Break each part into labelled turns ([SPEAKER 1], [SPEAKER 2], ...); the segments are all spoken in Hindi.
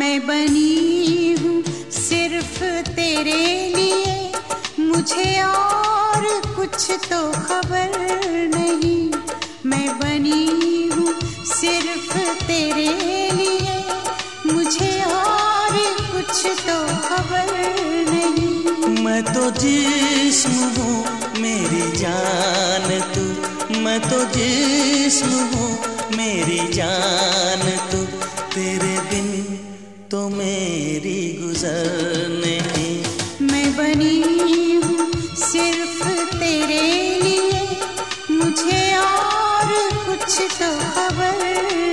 [SPEAKER 1] बनी हूँ सिर्फ़ तेरे लिए। मुझे और कुछ तो खबर नहीं। मैं बनी हूँ सिर्फ़ तेरे लिए। मुझे और कुछ तो खबर नहीं।
[SPEAKER 2] मैं तो जिस्म हूँ, मेरी जान तू। मैं तो जिस्म हूँ, मेरी जान तू। तेरे
[SPEAKER 1] मैं बनी हूँ सिर्फ़ तेरे मुझे और कुछ तो खबर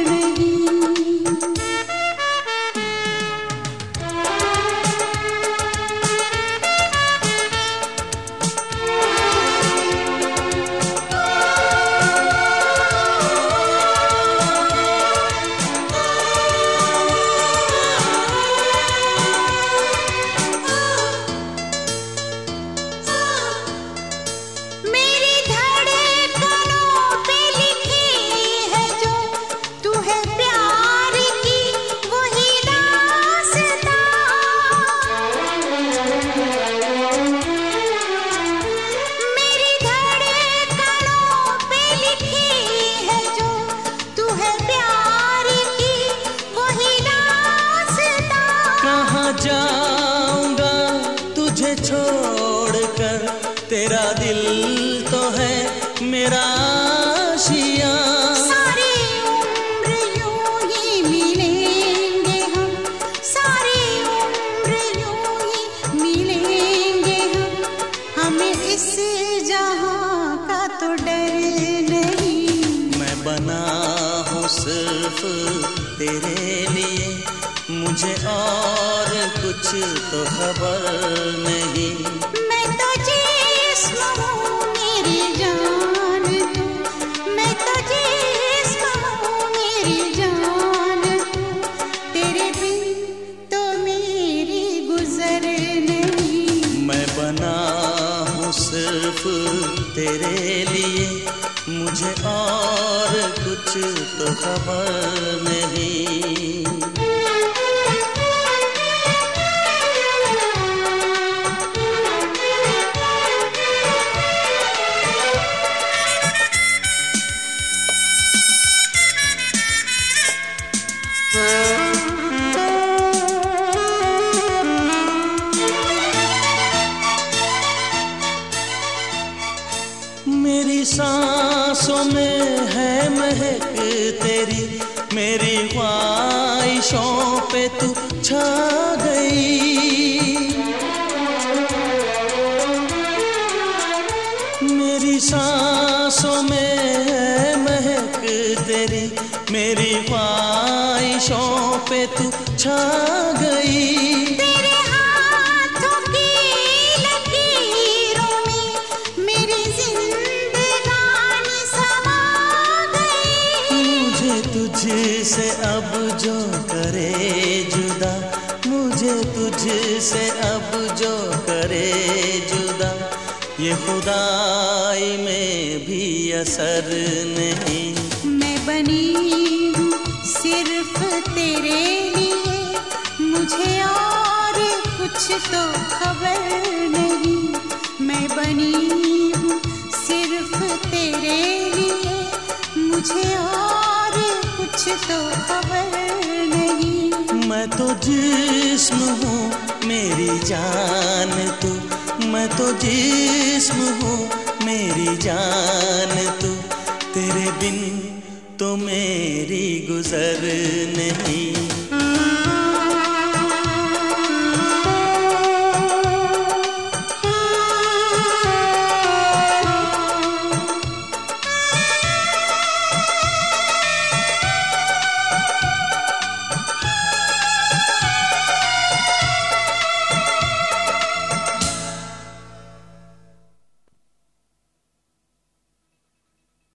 [SPEAKER 1] है प्यार की वही दास्तां
[SPEAKER 2] कहाँ जाऊँगा तुझे छोड़कर? तेरा दिल तो है मेरा आशिया।
[SPEAKER 1] सारी उम्र यूँ ही मिलेंगे हम। सारी उम्र यूँ ही मिलेंगे हम। हमें इस जहाँ का तो डर नहीं।
[SPEAKER 2] मैं बना सिर्फ़ तेरे लिए। मुझे और कुछ तो खबर नहीं।
[SPEAKER 1] मैं तो मेरी जान तू। मैं तो मेरी जान तू। तेरे बिन तो मेरी गुजर नहीं।
[SPEAKER 2] मैं बना हूँ सिर्फ़ तेरे लिए मुझे और कुछ तो खबर नहीं। मेरी सांसों में है महक तेरी। मेरी ख्वाहिशों पे तू छा गई। मेरी सांसों में है महक तेरी। मेरी ख्वाहिशों पे तू छा गई। तुझसे अब जो करे जुदा, मुझे तुझसे अब जो करे जुदा। ये खुदाई में भी असर नहीं।
[SPEAKER 1] मैं बनी हूँ सिर्फ़ तेरे लिए, मुझे और कुछ तो खबर नहीं। मैं बनी हूँ सिर्फ़ तेरे लिए, मुझे और कुछ तो खबर नहीं।
[SPEAKER 2] मैं तो जिस्म हूँ, मेरी जान तू। मैं तो जिस्म हूँ, मेरी जान तू। तेरे बिन तो मेरी गुजर नहीं।